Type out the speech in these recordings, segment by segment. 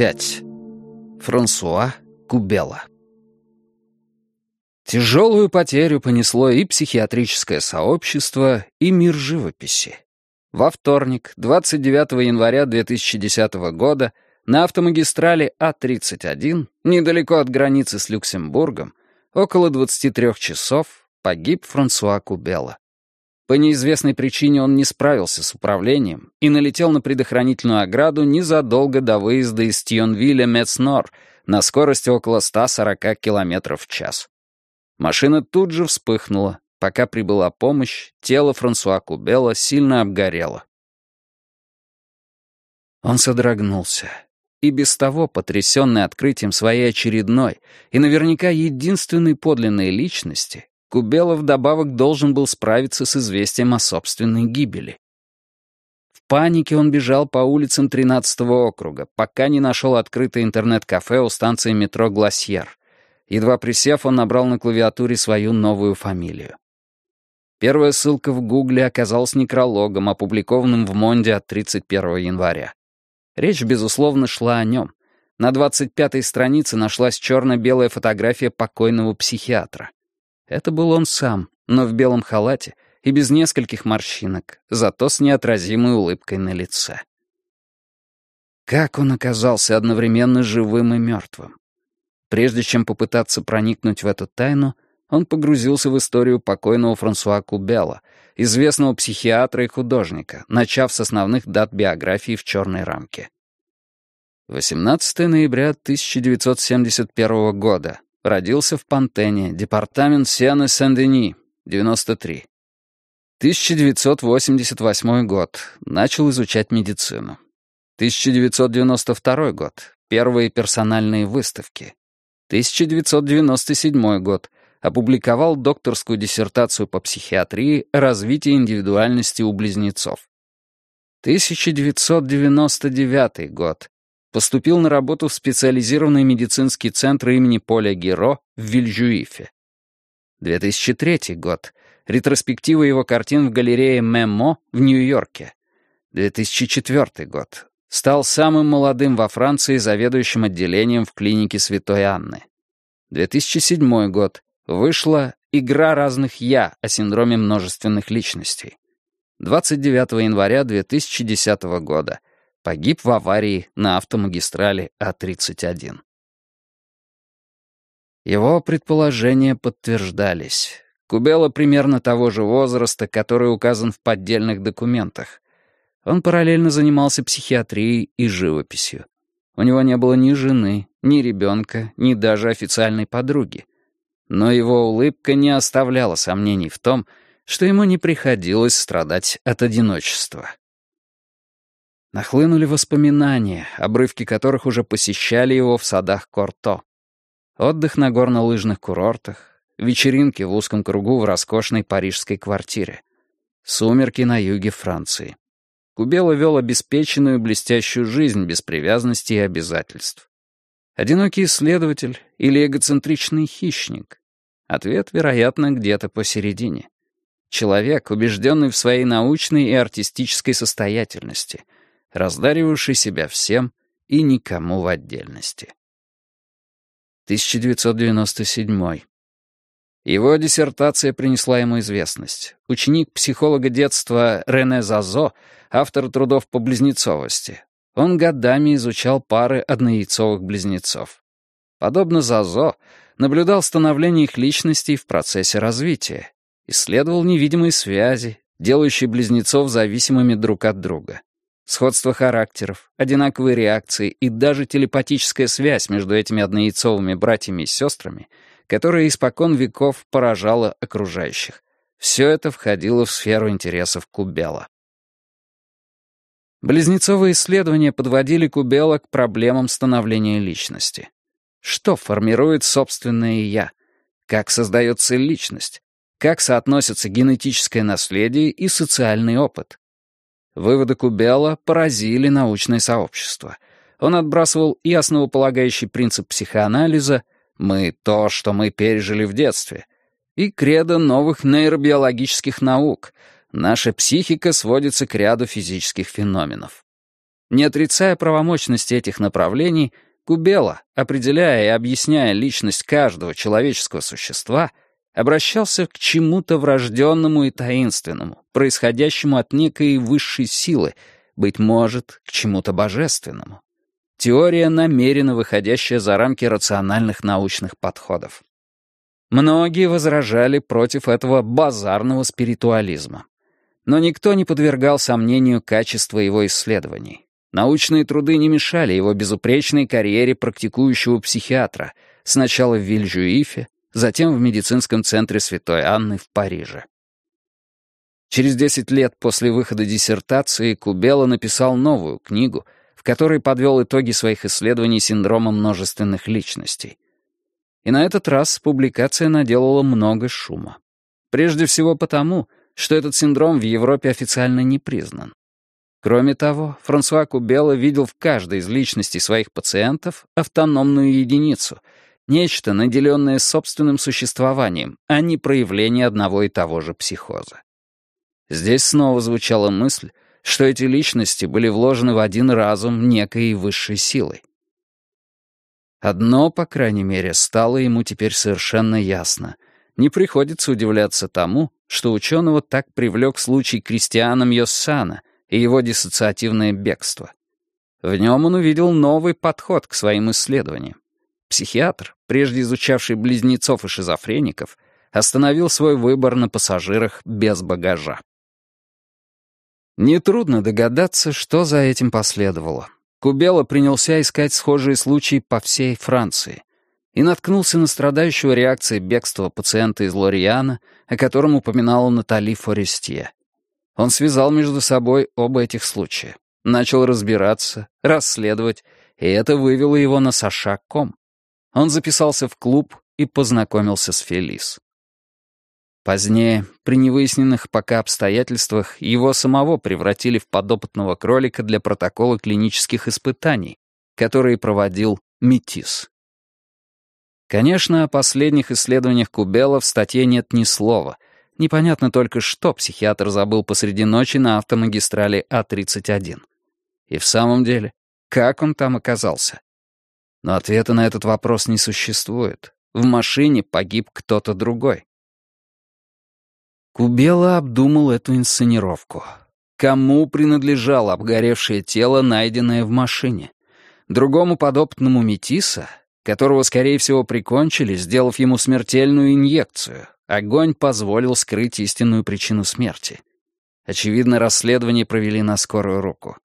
5. Франсуа Кубела Тяжелую потерю понесло и психиатрическое сообщество, и мир живописи. Во вторник, 29 января 2010 года, на автомагистрали А-31, недалеко от границы с Люксембургом, около 23 часов, погиб Франсуа Кубела. По неизвестной причине он не справился с управлением и налетел на предохранительную ограду незадолго до выезда из Тьонвилля Мецнор на скорости около 140 км в час. Машина тут же вспыхнула. Пока прибыла помощь, тело Франсуа Кубела сильно обгорело. Он содрогнулся. И без того, потрясенный открытием своей очередной и наверняка единственной подлинной личности, Кубела вдобавок должен был справиться с известием о собственной гибели. В панике он бежал по улицам 13-го округа, пока не нашел открытое интернет-кафе у станции метро «Гласьер». Едва присев, он набрал на клавиатуре свою новую фамилию. Первая ссылка в Гугле оказалась некрологом, опубликованным в Монде от 31 января. Речь, безусловно, шла о нем. На 25-й странице нашлась черно-белая фотография покойного психиатра. Это был он сам, но в белом халате и без нескольких морщинок, зато с неотразимой улыбкой на лице. Как он оказался одновременно живым и мертвым? Прежде чем попытаться проникнуть в эту тайну, он погрузился в историю покойного Франсуа Кубела, известного психиатра и художника, начав с основных дат биографии в черной рамке. 18 ноября 1971 года. Родился в Пантене, департамент Сианы Сен-Дени, 93. 1988 год. Начал изучать медицину. 1992 год. Первые персональные выставки. 1997 год. Опубликовал докторскую диссертацию по психиатрии «Развитие индивидуальности у близнецов». 1999 год. Поступил на работу в специализированный медицинский центр имени Поля Геро в Вильжуифе. 2003 год. Ретроспектива его картин в галерее Мемо в Нью-Йорке. 2004 год. Стал самым молодым во Франции заведующим отделением в клинике Святой Анны. 2007 год. Вышла «Игра разных «я» о синдроме множественных личностей». 29 января 2010 года. Погиб в аварии на автомагистрали А-31. Его предположения подтверждались. Кубела примерно того же возраста, который указан в поддельных документах. Он параллельно занимался психиатрией и живописью. У него не было ни жены, ни ребенка, ни даже официальной подруги. Но его улыбка не оставляла сомнений в том, что ему не приходилось страдать от одиночества. Нахлынули воспоминания, обрывки которых уже посещали его в садах Корто. Отдых на горнолыжных курортах, вечеринки в узком кругу в роскошной парижской квартире. Сумерки на юге Франции. Кубела вел обеспеченную блестящую жизнь без привязанностей и обязательств. Одинокий исследователь или эгоцентричный хищник? Ответ, вероятно, где-то посередине. Человек, убежденный в своей научной и артистической состоятельности — раздаривавший себя всем и никому в отдельности. 1997. Его диссертация принесла ему известность. Ученик психолога детства Рене Зазо, автор трудов по близнецовости. Он годами изучал пары однояйцовых близнецов. Подобно Зазо, наблюдал становление их личностей в процессе развития, исследовал невидимые связи, делающие близнецов зависимыми друг от друга. Сходство характеров, одинаковые реакции и даже телепатическая связь между этими однояйцовыми братьями и сестрами, которая испокон веков поражала окружающих. Все это входило в сферу интересов Кубела. Близнецовые исследования подводили Кубела к проблемам становления личности. Что формирует собственное «я»? Как создается личность? Как соотносятся генетическое наследие и социальный опыт? Выводы Кубела поразили научное сообщество. Он отбрасывал и основополагающий принцип психоанализа «мы то, что мы пережили в детстве», и кредо новых нейробиологических наук «наша психика сводится к ряду физических феноменов». Не отрицая правомощности этих направлений, Кубела, определяя и объясняя личность каждого человеческого существа, обращался к чему-то врожденному и таинственному, происходящему от некой высшей силы, быть может, к чему-то божественному. Теория, намеренно выходящая за рамки рациональных научных подходов. Многие возражали против этого базарного спиритуализма. Но никто не подвергал сомнению качества его исследований. Научные труды не мешали его безупречной карьере практикующего психиатра, сначала в Вильжуифе, затем в медицинском центре Святой Анны в Париже. Через 10 лет после выхода диссертации Кубела написал новую книгу, в которой подвел итоги своих исследований синдрома множественных личностей. И на этот раз публикация наделала много шума. Прежде всего потому, что этот синдром в Европе официально не признан. Кроме того, Франсуа Кубела видел в каждой из личностей своих пациентов автономную единицу, нечто, наделенное собственным существованием, а не проявление одного и того же психоза. Здесь снова звучала мысль, что эти личности были вложены в один разум некой высшей силой. Одно, по крайней мере, стало ему теперь совершенно ясно. Не приходится удивляться тому, что ученого так привлек случай Кристиана Мьоссана и его диссоциативное бегство. В нем он увидел новый подход к своим исследованиям. Психиатр, прежде изучавший близнецов и шизофреников, остановил свой выбор на пассажирах без багажа. Нетрудно догадаться, что за этим последовало. Кубела принялся искать схожие случаи по всей Франции и наткнулся на страдающего реакцией бегства пациента из Лориана, о котором упоминала Натали Форестье. Он связал между собой оба этих случая, начал разбираться, расследовать, и это вывело его на Саша.ком. Он записался в клуб и познакомился с Фелис. Позднее, при невыясненных пока обстоятельствах, его самого превратили в подопытного кролика для протокола клинических испытаний, которые проводил Метис. Конечно, о последних исследованиях Кубела в статье нет ни слова. Непонятно только, что психиатр забыл посреди ночи на автомагистрали А-31. И в самом деле, как он там оказался? Но ответа на этот вопрос не существует. В машине погиб кто-то другой. Кубела обдумал эту инсценировку. Кому принадлежало обгоревшее тело, найденное в машине? Другому подопытному метиса, которого, скорее всего, прикончили, сделав ему смертельную инъекцию. Огонь позволил скрыть истинную причину смерти. Очевидно, расследование провели на скорую руку.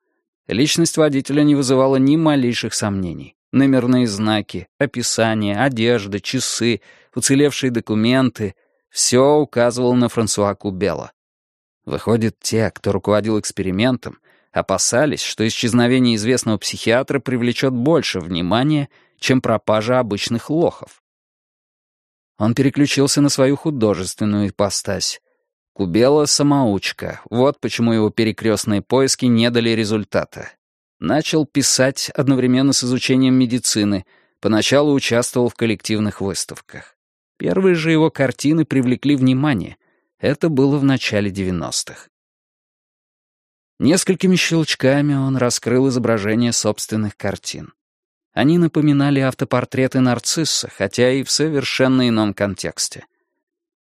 Личность водителя не вызывала ни малейших сомнений. Номерные знаки, описание, одежда, часы, уцелевшие документы — все указывало на Франсуа Кубела. Выходит, те, кто руководил экспериментом, опасались, что исчезновение известного психиатра привлечет больше внимания, чем пропажа обычных лохов. Он переключился на свою художественную ипостась. Кубела — самоучка, вот почему его перекрестные поиски не дали результата. Начал писать одновременно с изучением медицины, поначалу участвовал в коллективных выставках. Первые же его картины привлекли внимание. Это было в начале 90-х. Несколькими щелчками он раскрыл изображение собственных картин. Они напоминали автопортреты нарцисса, хотя и в совершенно ином контексте.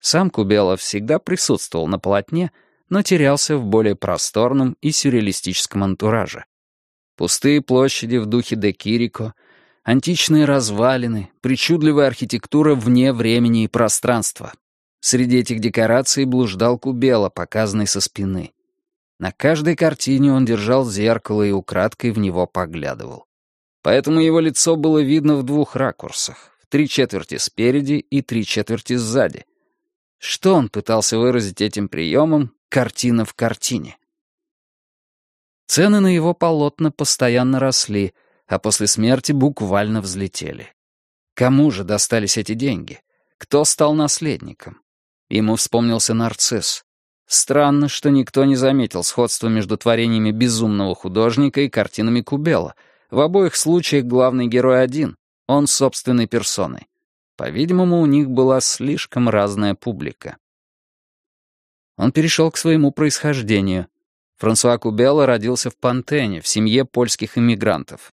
Сам Кубелов всегда присутствовал на полотне, но терялся в более просторном и сюрреалистическом антураже. Пустые площади в духе де Кирико — Античные развалины, причудливая архитектура вне времени и пространства. Среди этих декораций блуждал Кубела, показанный со спины. На каждой картине он держал зеркало и украдкой в него поглядывал. Поэтому его лицо было видно в двух ракурсах, в три четверти спереди и три четверти сзади. Что он пытался выразить этим приемом, картина в картине? Цены на его полотна постоянно росли — а после смерти буквально взлетели. Кому же достались эти деньги? Кто стал наследником? Ему вспомнился нарцисс. Странно, что никто не заметил сходства между творениями безумного художника и картинами Кубела. В обоих случаях главный герой один, он собственной персоной. По-видимому, у них была слишком разная публика. Он перешел к своему происхождению. Франсуа Кубелло родился в Пантене, в семье польских иммигрантов.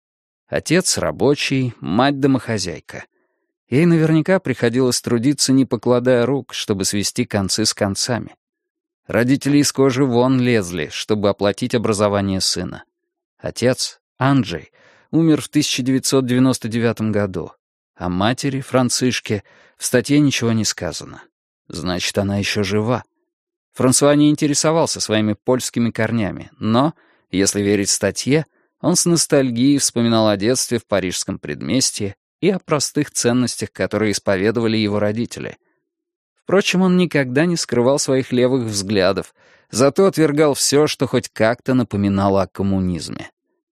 Отец рабочий, мать домохозяйка. Ей наверняка приходилось трудиться, не покладая рук, чтобы свести концы с концами. Родители из кожи вон лезли, чтобы оплатить образование сына. Отец, Анджей, умер в 1999 году, а матери, Францишке, в статье ничего не сказано. Значит, она еще жива. Франсуа не интересовался своими польскими корнями, но, если верить статье, он с ностальгией вспоминал о детстве в парижском предместье и о простых ценностях, которые исповедовали его родители. Впрочем, он никогда не скрывал своих левых взглядов, зато отвергал все, что хоть как-то напоминало о коммунизме.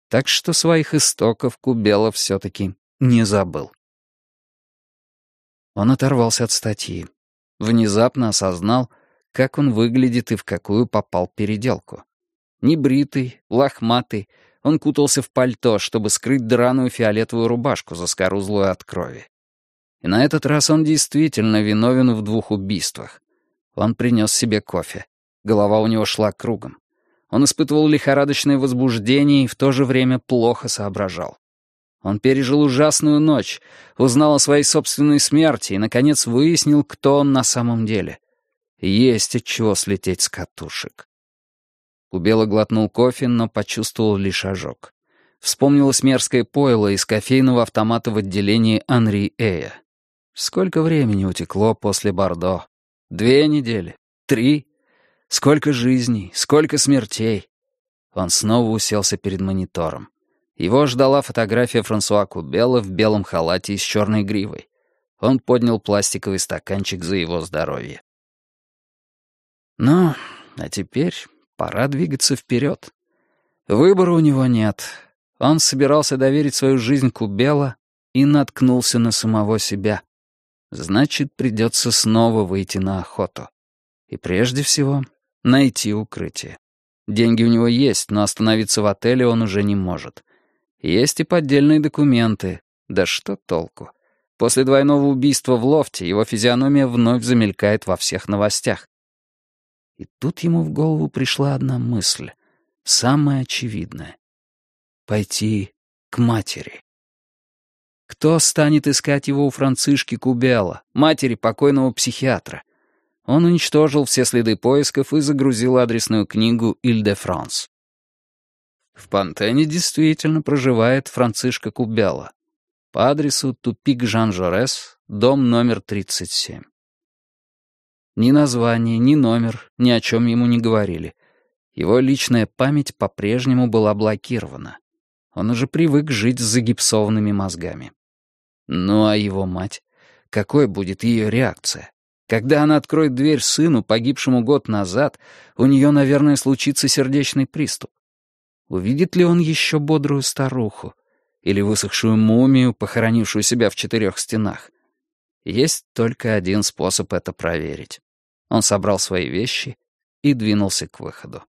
Так что своих истоков Кубелов все-таки не забыл. Он оторвался от статьи. Внезапно осознал, как он выглядит и в какую попал переделку. Небритый, лохматый, он кутался в пальто, чтобы скрыть драную фиолетовую рубашку, заскорузлую от крови. И на этот раз он действительно виновен в двух убийствах. Он принес себе кофе. Голова у него шла кругом. Он испытывал лихорадочное возбуждение и в то же время плохо соображал. Он пережил ужасную ночь, узнал о своей собственной смерти и, наконец, выяснил, кто он на самом деле. Есть от чего слететь с катушек. Кубела глотнул кофе, но почувствовал лишь ожог. Вспомнилось мерзкое пойло из кофейного автомата в отделении Анри Эя. Сколько времени утекло после Бордо? Две недели? Три? Сколько жизней? Сколько смертей? Он снова уселся перед монитором. Его ждала фотография Франсуа Кубела в белом халате и с черной гривой. Он поднял пластиковый стаканчик за его здоровье. Ну, а теперь пора двигаться вперед. Выбора у него нет. Он собирался доверить свою жизнь Кубела и наткнулся на самого себя. Значит, придется снова выйти на охоту. И прежде всего найти укрытие. Деньги у него есть, но остановиться в отеле он уже не может. Есть и поддельные документы. Да что толку? После двойного убийства в лофте его физиономия вновь замелькает во всех новостях. И тут ему в голову пришла одна мысль, самая очевидная. Пойти к матери. Кто станет искать его у Францишки Кубела, матери покойного психиатра? Он уничтожил все следы поисков и загрузил адресную книгу «Иль-де-Франс». В Пантене действительно проживает Францишка Кубела. По адресу тупик Жан-Жорес, дом номер 37. Ни название, ни номер ни о чем ему не говорили. Его личная память по-прежнему была блокирована. Он уже привык жить с загипсованными мозгами. Ну а его мать? Какой будет ее реакция? Когда она откроет дверь сыну, погибшему год назад, у нее, наверное, случится сердечный приступ. Увидит ли он еще бодрую старуху? Или высохшую мумию, похоронившую себя в четырех стенах? Есть только один способ это проверить. Он собрал свои вещи и двинулся к выходу.